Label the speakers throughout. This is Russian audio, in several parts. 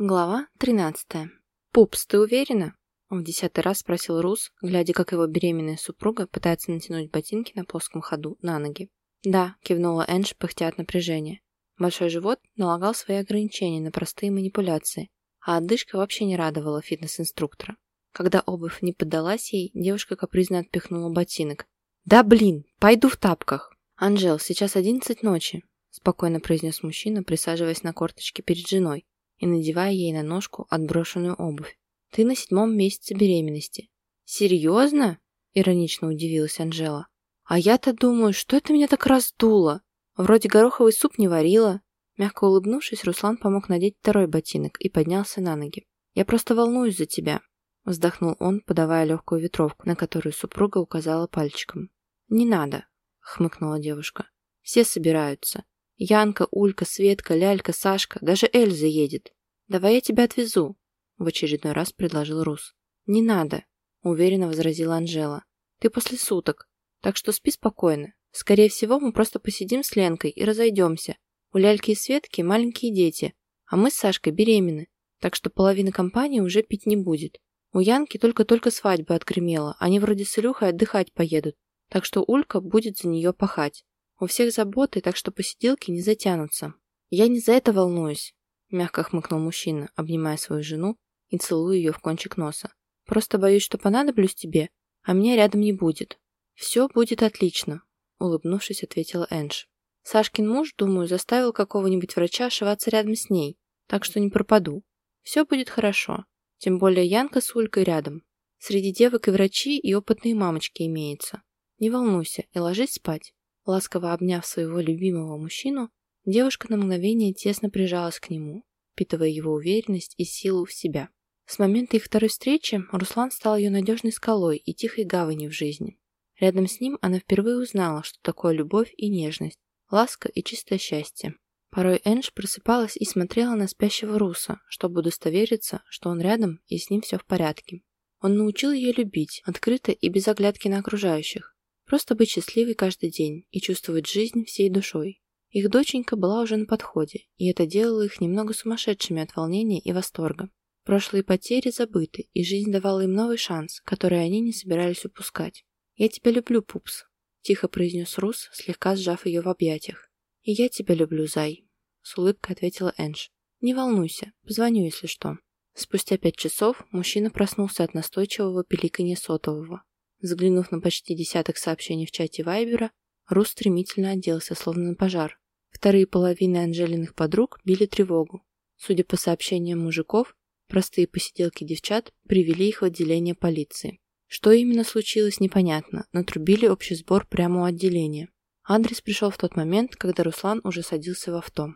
Speaker 1: Глава 13. «Пупс, ты уверена?» В десятый раз спросил Рус, глядя, как его беременная супруга пытается натянуть ботинки на плоском ходу на ноги. «Да», – кивнула Эндж, пыхтя от напряжения. Большой живот налагал свои ограничения на простые манипуляции, а отдышка вообще не радовала фитнес-инструктора. Когда обувь не поддалась ей, девушка капризно отпихнула ботинок. «Да блин, пойду в тапках!» «Анжел, сейчас одиннадцать ночи», – спокойно произнес мужчина, присаживаясь на корточке перед женой и надевая ей на ножку отброшенную обувь. «Ты на седьмом месяце беременности». «Серьезно?» – иронично удивилась Анжела. «А я-то думаю, что это меня так раздуло? Вроде гороховый суп не варила». Мягко улыбнувшись, Руслан помог надеть второй ботинок и поднялся на ноги. «Я просто волнуюсь за тебя», – вздохнул он, подавая легкую ветровку, на которую супруга указала пальчиком. «Не надо», – хмыкнула девушка. «Все собираются. Янка, Улька, Светка, Лялька, Сашка, даже Эльза едет. Давай я тебя отвезу, в очередной раз предложил Рус. Не надо, уверенно возразила Анжела. Ты после суток, так что спи спокойно. Скорее всего, мы просто посидим с Ленкой и разойдемся. У Ляльки и Светки маленькие дети, а мы с Сашкой беременны, так что половина компании уже пить не будет. У Янки только-только свадьба отгремела, они вроде с Илюхой отдыхать поедут, так что Улька будет за нее пахать. У всех заботы, так что посиделки не затянутся. Я не за это волнуюсь, мягко хмыкнул мужчина, обнимая свою жену и целуя ее в кончик носа. Просто боюсь, что понадоблюсь тебе, а меня рядом не будет. Все будет отлично, улыбнувшись, ответила Эндж. Сашкин муж, думаю, заставил какого-нибудь врача ошиваться рядом с ней, так что не пропаду. Все будет хорошо. Тем более Янка с Улькой рядом. Среди девок и врачи, и опытные мамочки имеются. Не волнуйся и ложись спать. Ласково обняв своего любимого мужчину, девушка на мгновение тесно прижалась к нему, впитывая его уверенность и силу в себя. С момента их второй встречи Руслан стал ее надежной скалой и тихой гаванью в жизни. Рядом с ним она впервые узнала, что такое любовь и нежность, ласка и чистое счастье. Порой Эндж просыпалась и смотрела на спящего Руса, чтобы удостовериться, что он рядом и с ним все в порядке. Он научил ее любить, открыто и без оглядки на окружающих, Просто быть счастливой каждый день и чувствовать жизнь всей душой. Их доченька была уже на подходе, и это делало их немного сумасшедшими от волнения и восторга. Прошлые потери забыты, и жизнь давала им новый шанс, который они не собирались упускать. «Я тебя люблю, пупс», – тихо произнес Рус, слегка сжав ее в объятиях. «И я тебя люблю, Зай», – с улыбкой ответила Эндж. «Не волнуйся, позвоню, если что». Спустя пять часов мужчина проснулся от настойчивого пиликанья сотового. Взглянув на почти десяток сообщений в чате Вайбера, Рус стремительно оделся, словно на пожар. Вторые половины Анжелиных подруг били тревогу. Судя по сообщениям мужиков, простые посиделки девчат привели их в отделение полиции. Что именно случилось, непонятно, но трубили общий сбор прямо у отделения. Адрес пришел в тот момент, когда Руслан уже садился в авто.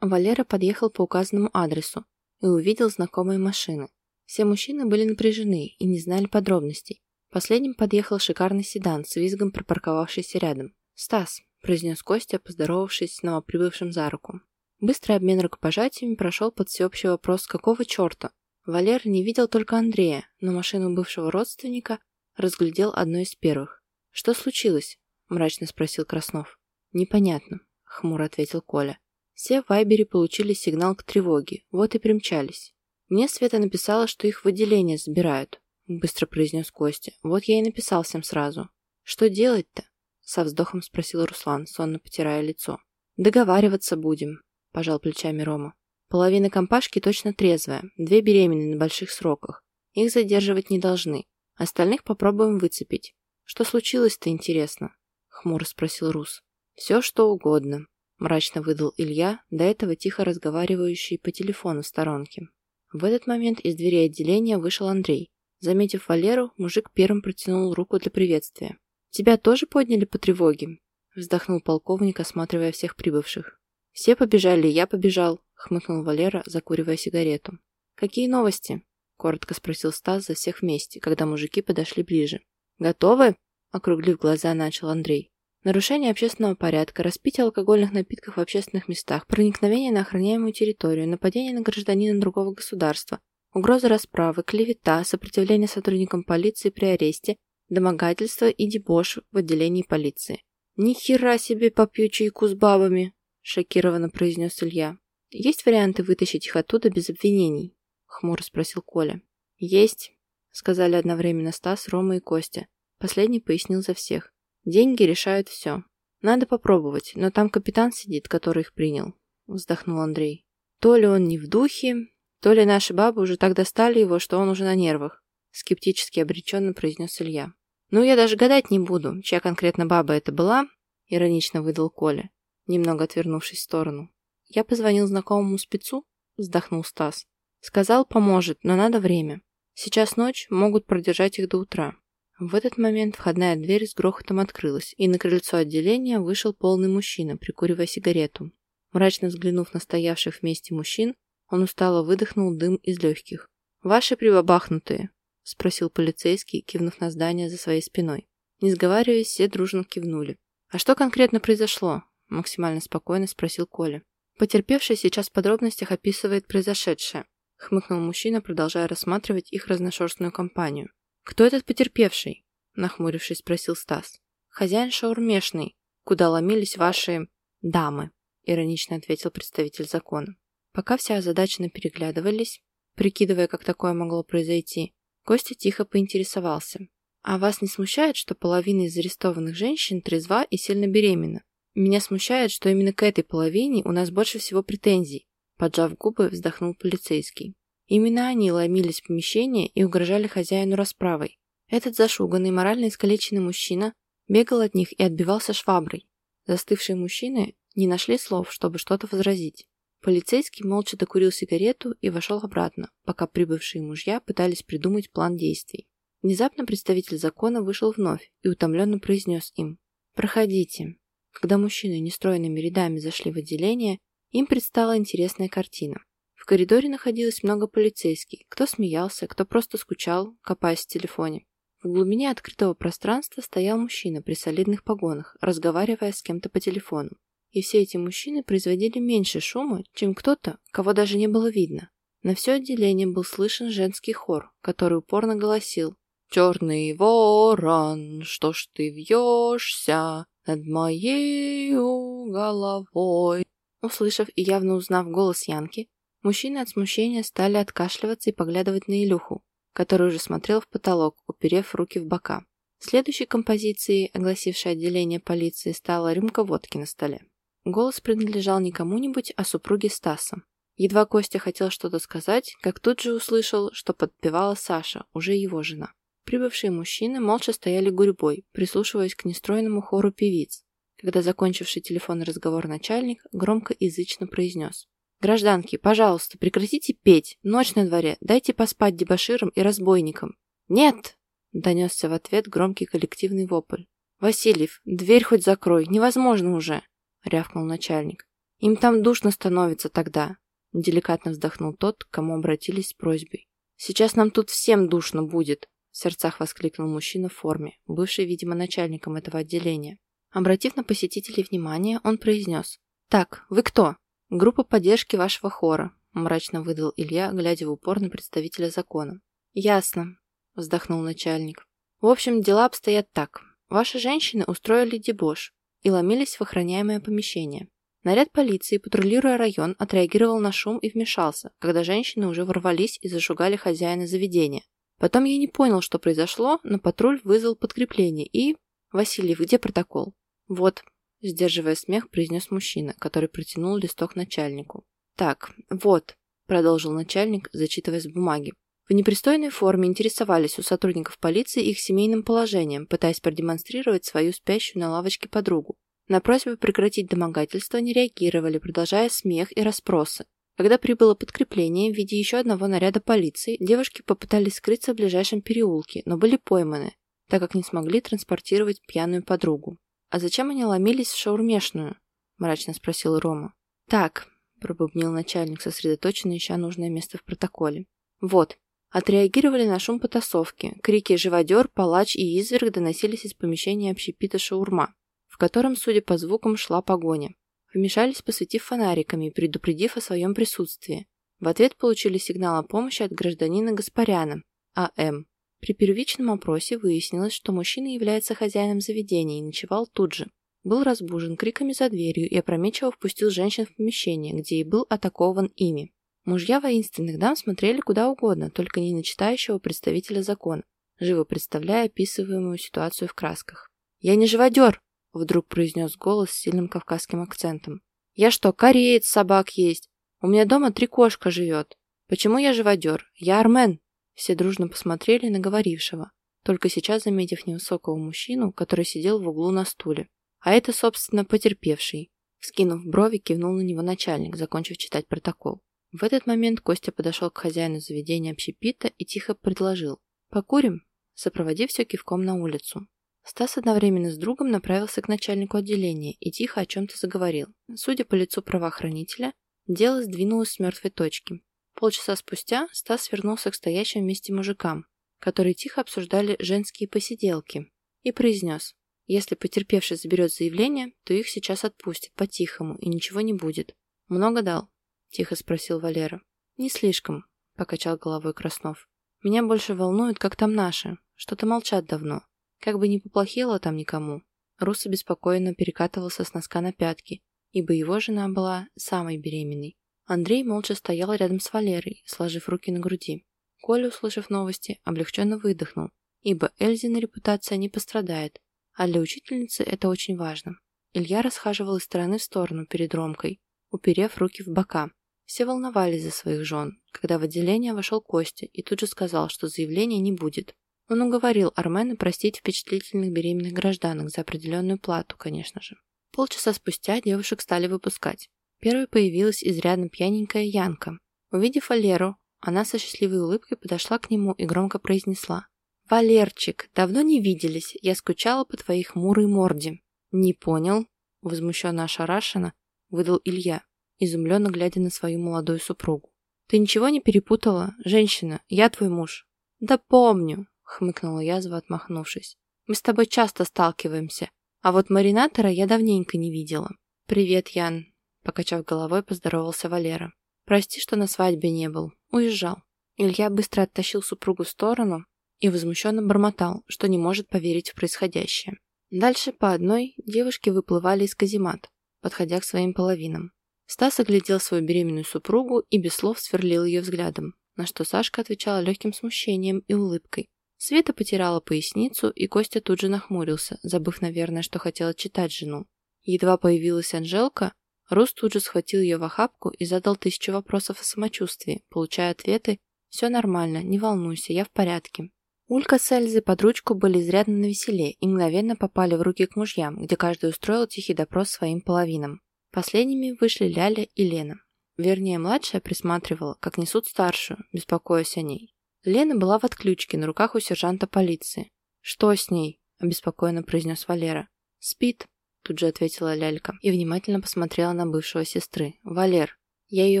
Speaker 1: Валера подъехал по указанному адресу и увидел знакомые машины. Все мужчины были напряжены и не знали подробностей, Последним подъехал шикарный седан с визгом припарковавшийся рядом. «Стас», – произнес Костя, поздоровавшись с новоприбывшим за руку. Быстрый обмен рукопожатиями прошел под всеобщий вопрос «какого черта?». Валер не видел только Андрея, но машину бывшего родственника разглядел одной из первых. «Что случилось?» – мрачно спросил Краснов. «Непонятно», – хмуро ответил Коля. Все в Вайбере получили сигнал к тревоге, вот и примчались. Мне Света написала, что их в отделение забирают. — быстро произнес Костя. «Вот я и написал всем сразу». «Что делать-то?» — со вздохом спросил Руслан, сонно потирая лицо. «Договариваться будем», — пожал плечами Рома. «Половина компашки точно трезвая, две беременные на больших сроках. Их задерживать не должны. Остальных попробуем выцепить. Что случилось-то, интересно?» — хмуро спросил Рус. «Все, что угодно», — мрачно выдал Илья, до этого тихо разговаривающий по телефону в сторонке. В этот момент из двери отделения вышел Андрей Заметив Валеру, мужик первым протянул руку для приветствия. «Тебя тоже подняли по тревоге?» Вздохнул полковник, осматривая всех прибывших. «Все побежали, я побежал», — хмыкнул Валера, закуривая сигарету. «Какие новости?» — коротко спросил Стас за всех вместе, когда мужики подошли ближе. «Готовы?» — округлив глаза, начал Андрей. Нарушение общественного порядка, распитие алкогольных напитков в общественных местах, проникновение на охраняемую территорию, нападение на гражданина другого государства, угроза расправы, клевета, сопротивление сотрудникам полиции при аресте, домогательство и дебош в отделении полиции. «Ни хера себе попью чайку с бабами!» – шокированно произнес Илья. Есть варианты вытащить их оттуда без обвинений?» — хмуро спросил Коля. «Есть», — сказали одновременно Стас, Рома и Костя. Последний пояснил за всех. «Деньги решают все. Надо попробовать, но там капитан сидит, который их принял», — вздохнул Андрей. «То ли он не в духе, то ли наши бабы уже так достали его, что он уже на нервах», — скептически обреченно произнес Илья. «Ну, я даже гадать не буду, чья конкретно баба это была», — иронично выдал Коля, немного отвернувшись в сторону. «Я позвонил знакомому спецу», — вздохнул Стас. «Сказал, поможет, но надо время. Сейчас ночь, могут продержать их до утра». В этот момент входная дверь с грохотом открылась, и на крыльцо отделения вышел полный мужчина, прикуривая сигарету. Мрачно взглянув на стоявших вместе мужчин, он устало выдохнул дым из легких. «Ваши прибабахнутые?» – спросил полицейский, кивнув на здание за своей спиной. Не сговариваясь, все дружно кивнули. «А что конкретно произошло?» – максимально спокойно спросил Коля. Потерпевший сейчас в подробностях описывает произошедшее. Хмыкнул мужчина, продолжая рассматривать их разношерстную компанию. «Кто этот потерпевший?» Нахмурившись, спросил Стас. «Хозяин шаурмешный, куда ломились ваши... дамы», иронично ответил представитель закона. Пока все озадаченно переглядывались, прикидывая, как такое могло произойти, Костя тихо поинтересовался. «А вас не смущает, что половина из арестованных женщин трезва и сильно беременна? Меня смущает, что именно к этой половине у нас больше всего претензий, поджав губы, вздохнул полицейский. Именно они ломились в помещение и угрожали хозяину расправой. Этот зашуганный, морально искалеченный мужчина бегал от них и отбивался шваброй. Застывшие мужчины не нашли слов, чтобы что-то возразить. Полицейский молча докурил сигарету и вошел обратно, пока прибывшие мужья пытались придумать план действий. Внезапно представитель закона вышел вновь и утомленно произнес им «Проходите». Когда мужчины нестроенными рядами зашли в отделение, им предстала интересная картина. В коридоре находилось много полицейских, кто смеялся, кто просто скучал, копаясь в телефоне. В глубине открытого пространства стоял мужчина при солидных погонах, разговаривая с кем-то по телефону. И все эти мужчины производили меньше шума, чем кто-то, кого даже не было видно. На все отделение был слышен женский хор, который упорно голосил «Черный ворон, что ж ты вьешься?» над моей головой. Услышав и явно узнав голос Янки, мужчины от смущения стали откашливаться и поглядывать на Илюху, который уже смотрел в потолок, уперев руки в бока. Следующей композицией, огласившей отделение полиции, стала рюмка водки на столе. Голос принадлежал не кому-нибудь, а супруге Стаса. Едва Костя хотел что-то сказать, как тут же услышал, что подпевала Саша, уже его жена. Прибывшие мужчины молча стояли гурьбой, прислушиваясь к нестройному хору певиц, когда закончивший телефонный разговор начальник громко язычно произнес. «Гражданки, пожалуйста, прекратите петь. Ночь на дворе. Дайте поспать дебоширам и разбойникам». «Нет!» – донесся в ответ громкий коллективный вопль. «Васильев, дверь хоть закрой. Невозможно уже!» – рявкнул начальник. «Им там душно становится тогда», – деликатно вздохнул тот, к кому обратились с просьбой. «Сейчас нам тут всем душно будет в сердцах воскликнул мужчина в форме, бывший, видимо, начальником этого отделения. Обратив на посетителей внимание, он произнес. «Так, вы кто?» «Группа поддержки вашего хора», – мрачно выдал Илья, глядя в упор на представителя закона. «Ясно», – вздохнул начальник. «В общем, дела обстоят так. Ваши женщины устроили дебош и ломились в охраняемое помещение. Наряд полиции, патрулируя район, отреагировал на шум и вмешался, когда женщины уже ворвались и зашугали хозяина заведения. Потом я не понял, что произошло, но патруль вызвал подкрепление и... «Васильев, где протокол?» «Вот», — сдерживая смех, произнес мужчина, который протянул листок начальнику. «Так, вот», — продолжил начальник, зачитывая с бумаги. В непристойной форме интересовались у сотрудников полиции их семейным положением, пытаясь продемонстрировать свою спящую на лавочке подругу. На просьбу прекратить домогательство не реагировали, продолжая смех и расспросы. Когда прибыло подкрепление в виде еще одного наряда полиции, девушки попытались скрыться в ближайшем переулке, но были пойманы, так как не смогли транспортировать пьяную подругу. «А зачем они ломились в шаурмешную?» – мрачно спросил Рома. «Так», – пробубнил начальник, сосредоточенно ища нужное место в протоколе. «Вот, Отреагировали на шум потасовки. Крики «Живодер», «Палач» и «Изверг» доносились из помещения общепита «Шаурма», в котором, судя по звукам, шла погоня. Вмешались, посветив фонариками, предупредив о своем присутствии. В ответ получили сигнал о помощи от гражданина Гаспаряна, А.М. При первичном опросе выяснилось, что мужчина является хозяином заведения и ночевал тут же. был разбужен криками за дверью и опрометчиво впустил женщин в помещение, где и был атакован ими. Мужья воинственных дам смотрели куда угодно, только не на читающего представителя закона, живо представляя описываемую ситуацию в красках. «Я не живодер!» — вдруг произнес голос с сильным кавказским акцентом. «Я что, кореец собак есть? У меня дома три кошка живет. Почему я живодер? Я армен!» Все дружно посмотрели на говорившего, только сейчас заметив невысокого мужчину, который сидел в углу на стуле. А это, собственно, потерпевший. Скинув брови, кивнул на него начальник, закончив читать протокол. В этот момент Костя подошел к хозяину заведения общепита и тихо предложил. «Покурим?» сопроводив все кивком на улицу. Стас одновременно с другом направился к начальнику отделения и тихо о чем-то заговорил. Судя по лицу правоохранителя, дело сдвинулось с мертвой точки. Полчаса спустя Стас вернулся к стоящим вместе мужикам, которые тихо обсуждали женские посиделки, и произнес, если потерпевший заберет заявление, то их сейчас отпустят по-тихому и ничего не будет. Много дал? — тихо спросил Валера. «Не слишком», — покачал головой Краснов. «Меня больше волнует, как там наши. Что-то молчат давно. Как бы не поплохело там никому». Рус обеспокоенно перекатывался с носка на пятки, ибо его жена была самой беременной. Андрей молча стоял рядом с Валерой, сложив руки на груди. Коля, услышав новости, облегченно выдохнул, ибо Эльзина репутация не пострадает, а для учительницы это очень важно. Илья расхаживал из стороны в сторону перед Ромкой, уперев руки в бока. Все волновались за своих жен, когда в отделение вошел Костя и тут же сказал, что заявления не будет. Он уговорил Армена простить впечатлительных беременных гражданок за определенную плату, конечно же. Полчаса спустя девушек стали выпускать. Первой появилась изрядно пьяненькая Янка. Увидев Валеру, она со счастливой улыбкой подошла к нему и громко произнесла. «Валерчик, давно не виделись, я скучала по твоей хмурой морде». «Не понял», — возмущенно ошарашена, выдал Илья, изумленно глядя на свою молодую супругу. «Ты ничего не перепутала? Женщина, я твой муж». «Да помню», — хмыкнула язва, отмахнувшись. «Мы с тобой часто сталкиваемся, а вот маринатора я давненько не видела». «Привет, Ян», — покачав головой, поздоровался Валера. «Прости, что на свадьбе не был. Уезжал». Илья быстро оттащил супругу в сторону и возмущенно бормотал, что не может поверить в происходящее. Дальше по одной девушки выплывали из каземат, подходя к своим половинам. Стас оглядел свою беременную супругу и без слов сверлил ее взглядом, на что Сашка отвечала легким смущением и улыбкой. Света потирала поясницу, и Костя тут же нахмурился, забыв, наверное, что хотела читать жену. Едва появилась Анжелка, Рус тут же схватил ее в охапку и задал тысячу вопросов о самочувствии, получая ответы «Все нормально, не волнуйся, я в порядке». Улька с Эльзой под ручку были изрядно навеселе и мгновенно попали в руки к мужьям, где каждый устроил тихий допрос своим половинам. Последними вышли Ляля и Лена. Вернее, младшая присматривала, как несут старшую, беспокоясь о ней. Лена была в отключке на руках у сержанта полиции. «Что с ней?» – обеспокоенно произнес Валера. «Спит», – тут же ответила Лялька и внимательно посмотрела на бывшего сестры. «Валер, я ее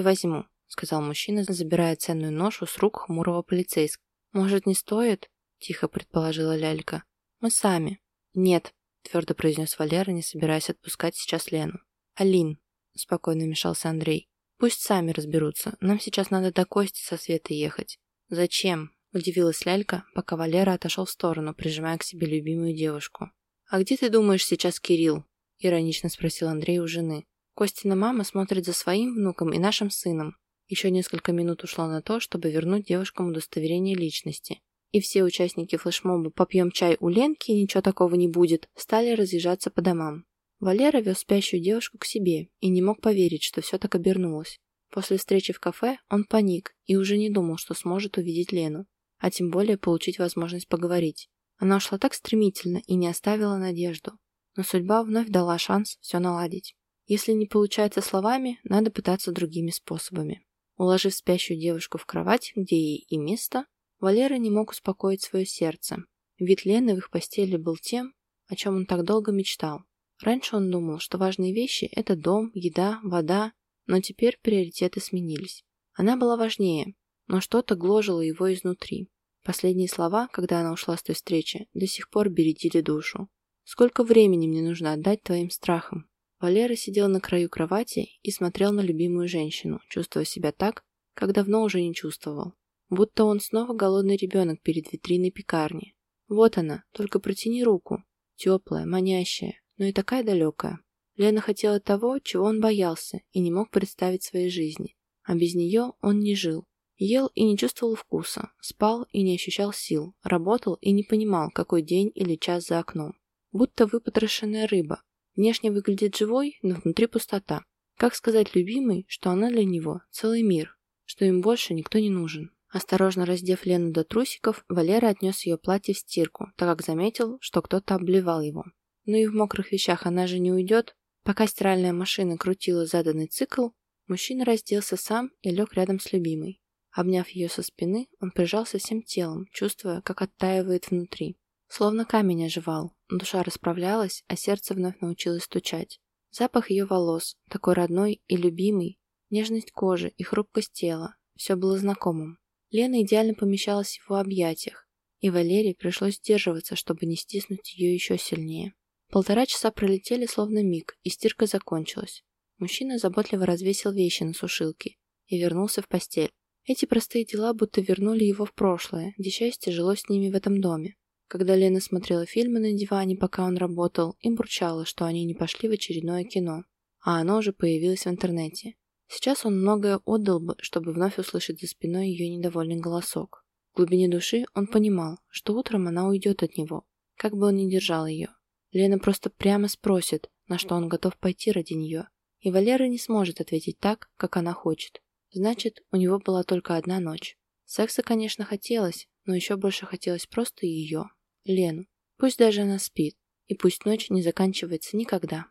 Speaker 1: возьму», – сказал мужчина, забирая ценную ношу с рук хмурого полицейского. «Может, не стоит?» – тихо предположила Лялька. «Мы сами». «Нет», – твердо произнес Валера, не собираясь отпускать сейчас Лену. «Алин», – спокойно вмешался Андрей, – «пусть сами разберутся. Нам сейчас надо до Кости со Светой ехать». «Зачем?» – удивилась Лялька, пока Валера отошел в сторону, прижимая к себе любимую девушку. «А где ты думаешь сейчас Кирилл?» – иронично спросил Андрей у жены. Костина мама смотрит за своим внуком и нашим сыном. Еще несколько минут ушло на то, чтобы вернуть девушкам удостоверение личности и все участники флешмоба «Попьем чай у Ленки, ничего такого не будет» стали разъезжаться по домам. Валера вез спящую девушку к себе и не мог поверить, что все так обернулось. После встречи в кафе он паник и уже не думал, что сможет увидеть Лену, а тем более получить возможность поговорить. Она ушла так стремительно и не оставила надежду. Но судьба вновь дала шанс все наладить. Если не получается словами, надо пытаться другими способами. Уложив спящую девушку в кровать, где ей и место, Валера не мог успокоить свое сердце. Вид Лены в их постели был тем, о чем он так долго мечтал. Раньше он думал, что важные вещи – это дом, еда, вода, но теперь приоритеты сменились. Она была важнее, но что-то гложило его изнутри. Последние слова, когда она ушла с той встречи, до сих пор бередили душу. «Сколько времени мне нужно отдать твоим страхам?» Валера сидел на краю кровати и смотрел на любимую женщину, чувствуя себя так, как давно уже не чувствовал. Будто он снова голодный ребенок перед витриной пекарни. Вот она, только протяни руку. Теплая, манящая, но и такая далекая. Лена хотела того, чего он боялся и не мог представить своей жизни. А без нее он не жил. Ел и не чувствовал вкуса, спал и не ощущал сил, работал и не понимал, какой день или час за окном. Будто выпотрошенная рыба. Внешне выглядит живой, но внутри пустота. Как сказать любимой, что она для него целый мир, что им больше никто не нужен? Осторожно раздев Лену до трусиков, Валера отнес ее платье в стирку, так как заметил, что кто-то обливал его. Ну и в мокрых вещах она же не уйдет, Пока стиральная машина крутила заданный цикл, мужчина разделся сам и лег рядом с любимой. Обняв ее со спины, он прижался всем телом, чувствуя, как оттаивает внутри. Словно камень оживал, душа расправлялась, а сердце вновь научилось стучать. Запах ее волос, такой родной и любимый, нежность кожи и хрупкость тела, все было знакомым. Лена идеально помещалась в его объятиях, и Валерии пришлось сдерживаться, чтобы не стиснуть ее еще сильнее. Полтора часа пролетели словно миг, и стирка закончилась. Мужчина заботливо развесил вещи на сушилке и вернулся в постель. Эти простые дела будто вернули его в прошлое, где счастье жило с ними в этом доме. Когда Лена смотрела фильмы на диване, пока он работал, им бурчало, что они не пошли в очередное кино. А оно уже появилось в интернете. Сейчас он многое отдал бы, чтобы вновь услышать за спиной ее недовольный голосок. В глубине души он понимал, что утром она уйдет от него, как бы он ни держал ее. Лена просто прямо спросит, на что он готов пойти ради нее. И Валера не сможет ответить так, как она хочет. Значит, у него была только одна ночь. Секса, конечно, хотелось, но еще больше хотелось просто ее, Лену. Пусть даже она спит, и пусть ночь не заканчивается никогда.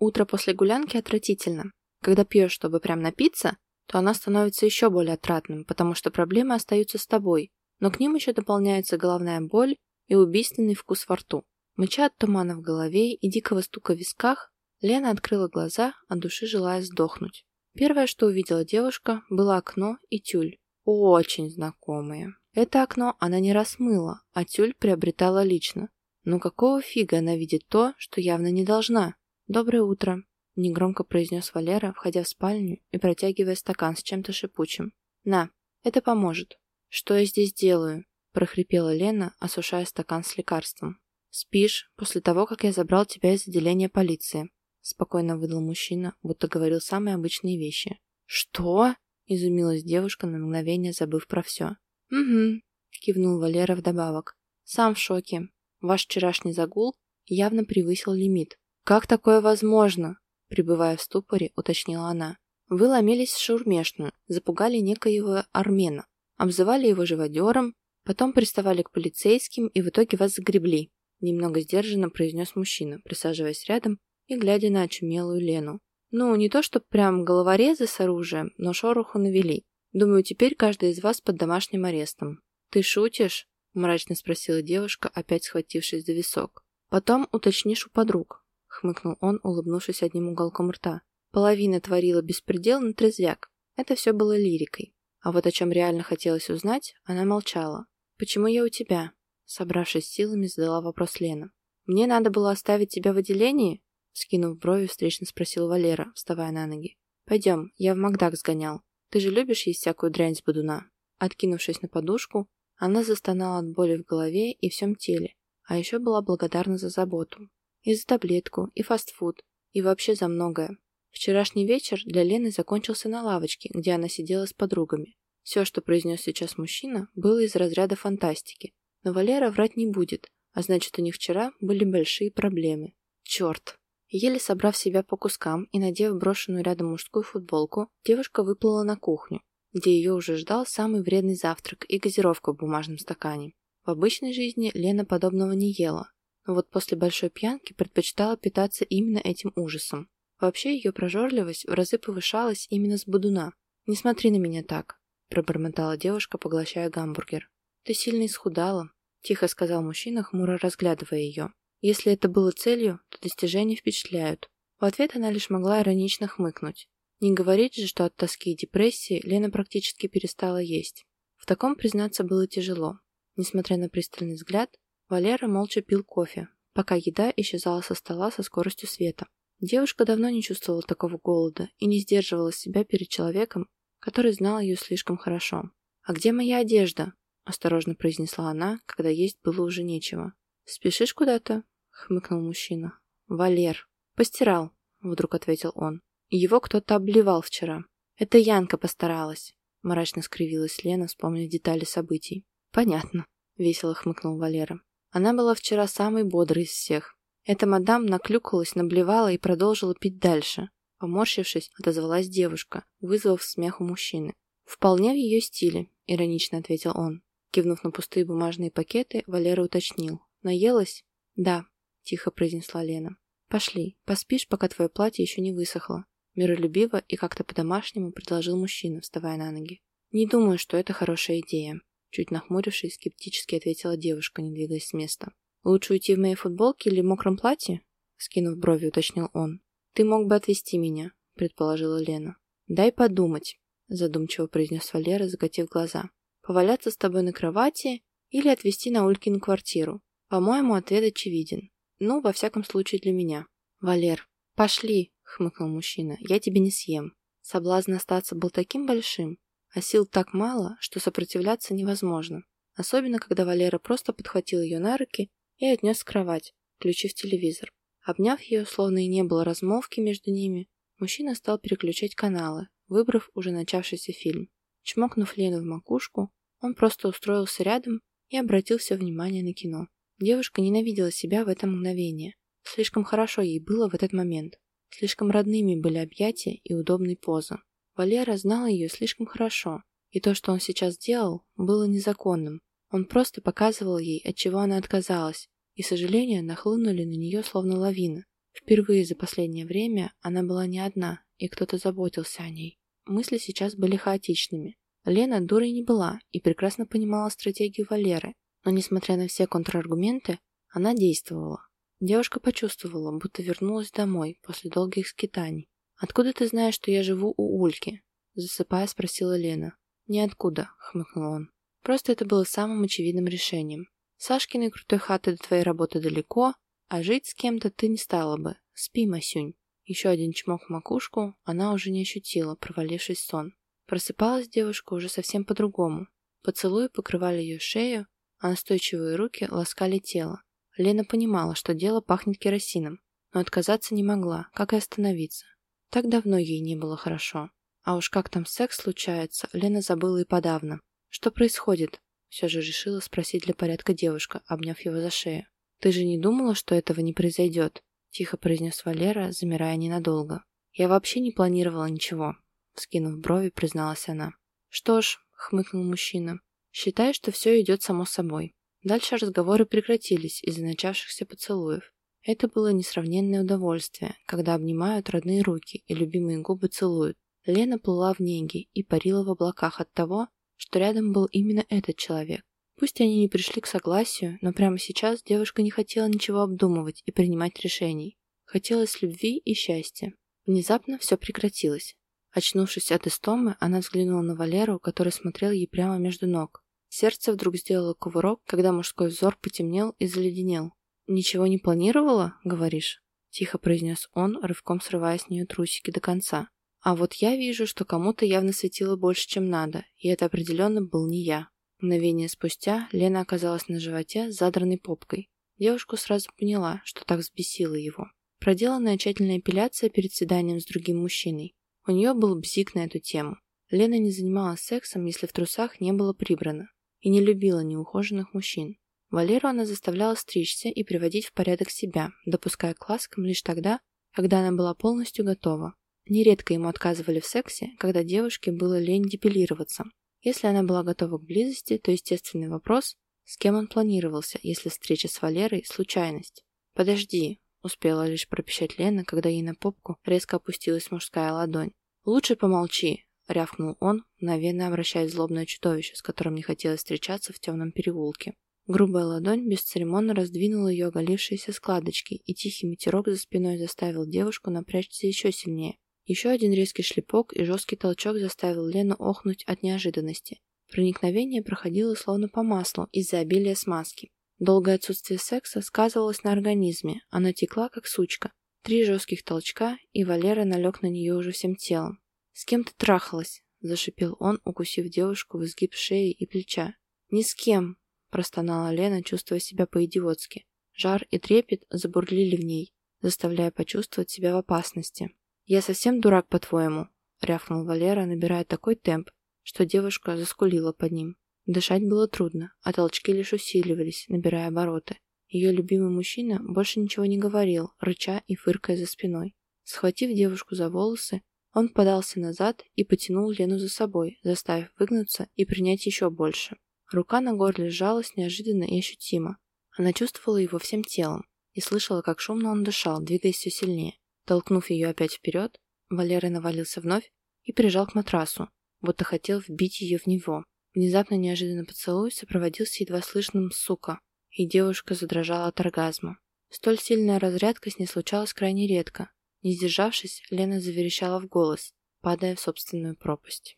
Speaker 1: Утро после гулянки отвратительно. Когда пьешь, чтобы прям напиться, то она становится еще более отратным, потому что проблемы остаются с тобой, но к ним еще дополняется головная боль и убийственный вкус во рту. Мыча от тумана в голове и дикого стука в висках, Лена открыла глаза, от души желая сдохнуть. Первое, что увидела девушка, было окно и тюль. Очень знакомые. Это окно она не расмыла, а тюль приобретала лично. Но какого фига она видит то, что явно не должна? «Доброе утро», — негромко произнес Валера, входя в спальню и протягивая стакан с чем-то шипучим. «На, это поможет». «Что я здесь делаю?» — прохрипела Лена, осушая стакан с лекарством. «Спишь после того, как я забрал тебя из отделения полиции», — спокойно выдал мужчина, будто говорил самые обычные вещи. «Что?» — изумилась девушка на мгновение, забыв про все. «Угу», — кивнул Валера вдобавок. «Сам в шоке. Ваш вчерашний загул явно превысил лимит. Как такое возможно?» Прибывая в ступоре, уточнила она. «Вы ломились в шаурмешную, запугали некоего армена, обзывали его живодером, потом приставали к полицейским и в итоге вас загребли. Немного сдержанно произнес мужчина, присаживаясь рядом и глядя на очумелую Лену. Ну, не то что прям головорезы с оружием, но шороху навели. Думаю, теперь каждый из вас под домашним арестом. Ты шутишь? Мрачно спросила девушка, опять схватившись за висок. Потом уточнишь у подруг. Хмыкнул он, улыбнувшись одним уголком рта. Половина творила беспредел на трезвяк. Это все было лирикой. А вот о чем реально хотелось узнать, она молчала. «Почему я у тебя?» Собравшись силами, задала вопрос Лена. «Мне надо было оставить тебя в отделении?» Скинув брови, встречно спросил Валера, вставая на ноги. «Пойдем, я в Макдак сгонял. Ты же любишь есть всякую дрянь с будуна?» Откинувшись на подушку, она застонала от боли в голове и всем теле, а еще была благодарна за заботу. И за таблетку, и фастфуд, и вообще за многое. Вчерашний вечер для Лены закончился на лавочке, где она сидела с подругами. Все, что произнес сейчас мужчина, было из разряда фантастики, но Валера врать не будет, а значит, у них вчера были большие проблемы. Черт! Еле собрав себя по кускам и надев брошенную рядом мужскую футболку, девушка выплыла на кухню, где ее уже ждал самый вредный завтрак и газировка в бумажном стакане. В обычной жизни Лена подобного не ела, но вот после большой пьянки предпочитала питаться именно этим ужасом. Вообще ее прожорливость в разы повышалась именно с будуна. «Не смотри на меня так», – пробормотала девушка, поглощая гамбургер. «Ты сильно исхудала», — тихо сказал мужчина, хмуро разглядывая ее. Если это было целью, то достижения впечатляют. В ответ она лишь могла иронично хмыкнуть. Не говорить же, что от тоски и депрессии Лена практически перестала есть. В таком признаться было тяжело. Несмотря на пристальный взгляд, Валера молча пил кофе, пока еда исчезала со стола со скоростью света. Девушка давно не чувствовала такого голода и не сдерживала себя перед человеком, который знал ее слишком хорошо. «А где моя одежда?» — осторожно произнесла она, когда есть было уже нечего. «Спешишь куда-то?» — хмыкнул мужчина. Валер. Постирал, вдруг ответил он. Его кто-то обливал вчера. Это Янка постаралась. Мрачно скривилась Лена, вспомнив детали событий. Понятно, весело хмыкнул Валера. Она была вчера самой бодрой из всех. Эта мадам наклюкалась, наблевала и продолжила пить дальше. Поморщившись, отозвалась девушка, вызвав смех у мужчины. «Вполне в ее стиле», — иронично ответил он. Кивнув на пустые бумажные пакеты, Валера уточнил. «Наелась?» «Да», — тихо произнесла Лена. «Пошли, поспишь, пока твое платье еще не высохло». Миролюбиво и как-то по-домашнему предложил мужчина, вставая на ноги. «Не думаю, что это хорошая идея», — чуть нахмурившись, скептически ответила девушка, не двигаясь с места. «Лучше уйти в моей футболке или мокром платье?» Скинув брови, уточнил он. «Ты мог бы отвезти меня», — предположила Лена. «Дай подумать», — задумчиво произнес Валера, закатив глаза. «Поваляться с тобой на кровати или отвезти на Улькину квартиру? По-моему, ответ очевиден. Ну, во всяком случае, для меня». «Валер, пошли», — хмыкнул мужчина. «Я тебе не съем». Соблазн остаться был таким большим, а сил так мало, что сопротивляться невозможно. Особенно, когда Валера просто подхватил ее на руки и отнес в кровать, включив телевизор. Обняв ее, словно и не было размолвки между ними, мужчина стал переключать каналы, выбрав уже начавшийся фильм. Чмокнув Лену в макушку, он просто устроился рядом и обратил все внимание на кино. Девушка ненавидела себя в это мгновение. Слишком хорошо ей было в этот момент. Слишком родными были объятия и удобные позы. Валера знал ее слишком хорошо, и то, что он сейчас делал, было незаконным. Он просто показывал ей, от чего она отказалась, и сожаления нахлынули на нее словно лавина. Впервые за последнее время она была не одна, и кто-то заботился о ней. Мысли сейчас были хаотичными. Лена дурой не была и прекрасно понимала стратегию Валеры, но, несмотря на все контраргументы, она действовала. Девушка почувствовала, будто вернулась домой после долгих скитаний. «Откуда ты знаешь, что я живу у Ульки?» Засыпая, спросила Лена. «Ниоткуда», — хмыкнул он. «Просто это было самым очевидным решением. Сашкиной крутой хаты до твоей работы далеко, а жить с кем-то ты не стала бы. Спи, Масюнь. Еще один чмок в макушку она уже не ощутила, провалившись сон. Просыпалась девушка уже совсем по-другому. Поцелуи покрывали ее шею, а настойчивые руки ласкали тело. Лена понимала, что дело пахнет керосином, но отказаться не могла, как и остановиться. Так давно ей не было хорошо. А уж как там секс случается, Лена забыла и подавно. Что происходит? Все же решила спросить для порядка девушка, обняв его за шею. «Ты же не думала, что этого не произойдет?» Тихо произнес Валера, замирая ненадолго. «Я вообще не планировала ничего», — вскинув брови, призналась она. «Что ж», — хмыкнул мужчина, — «считай, что все идет само собой». Дальше разговоры прекратились из-за начавшихся поцелуев. Это было несравненное удовольствие, когда обнимают родные руки и любимые губы целуют. Лена плыла в неге и парила в облаках от того, что рядом был именно этот человек. Пусть они не пришли к согласию, но прямо сейчас девушка не хотела ничего обдумывать и принимать решений. Хотелось любви и счастья. Внезапно все прекратилось. Очнувшись от истомы, она взглянула на Валеру, который смотрел ей прямо между ног. Сердце вдруг сделало кувырок, когда мужской взор потемнел и заледенел. «Ничего не планировала, говоришь?» – тихо произнес он, рывком срывая с нее трусики до конца. А вот я вижу, что кому-то явно светило больше, чем надо, и это определенно был не я. Мгновение спустя Лена оказалась на животе с задранной попкой. Девушка сразу поняла, что так взбесило его. Проделанная тщательная эпиляция перед свиданием с другим мужчиной. У нее был бзик на эту тему. Лена не занималась сексом, если в трусах не было прибрано, и не любила неухоженных мужчин. Валеру она заставляла стричься и приводить в порядок себя, допуская к ласкам лишь тогда, когда она была полностью готова. Нередко ему отказывали в сексе, когда девушке было лень депилироваться. Если она была готова к близости, то естественный вопрос, с кем он планировался, если встреча с Валерой – случайность. «Подожди», – успела лишь пропищать Лена, когда ей на попку резко опустилась мужская ладонь. «Лучше помолчи», – рявкнул он, мгновенно обращаясь в злобное чудовище, с которым не хотелось встречаться в темном переулке. Грубая ладонь бесцеремонно раздвинула ее оголившиеся складочки, и тихий ветерок за спиной заставил девушку напрячься еще сильнее. Еще один резкий шлепок и жесткий толчок заставил Лену охнуть от неожиданности. Проникновение проходило словно по маслу из-за обилия смазки. Долгое отсутствие секса сказывалось на организме, она текла как сучка. Три жестких толчка, и Валера налег на нее уже всем телом. «С кем ты трахалась?» – зашипел он, укусив девушку в изгиб шеи и плеча. «Ни с кем!» – простонала Лена, чувствуя себя по-идиотски. Жар и трепет забурлили в ней, заставляя почувствовать себя в опасности. «Я совсем дурак, по-твоему?» — рявкнул Валера, набирая такой темп, что девушка заскулила под ним. Дышать было трудно, а толчки лишь усиливались, набирая обороты. Ее любимый мужчина больше ничего не говорил, рыча и фыркая за спиной. Схватив девушку за волосы, он подался назад и потянул Лену за собой, заставив выгнуться и принять еще больше. Рука на горле сжалась неожиданно и ощутимо. Она чувствовала его всем телом и слышала, как шумно он дышал, двигаясь все сильнее. Толкнув ее опять вперед, Валера навалился вновь и прижал к матрасу, будто хотел вбить ее в него. Внезапно неожиданно поцелуй сопроводился едва слышным «сука», и девушка задрожала от оргазма. Столь сильная разрядка с ней случалась крайне редко. Не сдержавшись, Лена заверещала в голос, падая в собственную пропасть.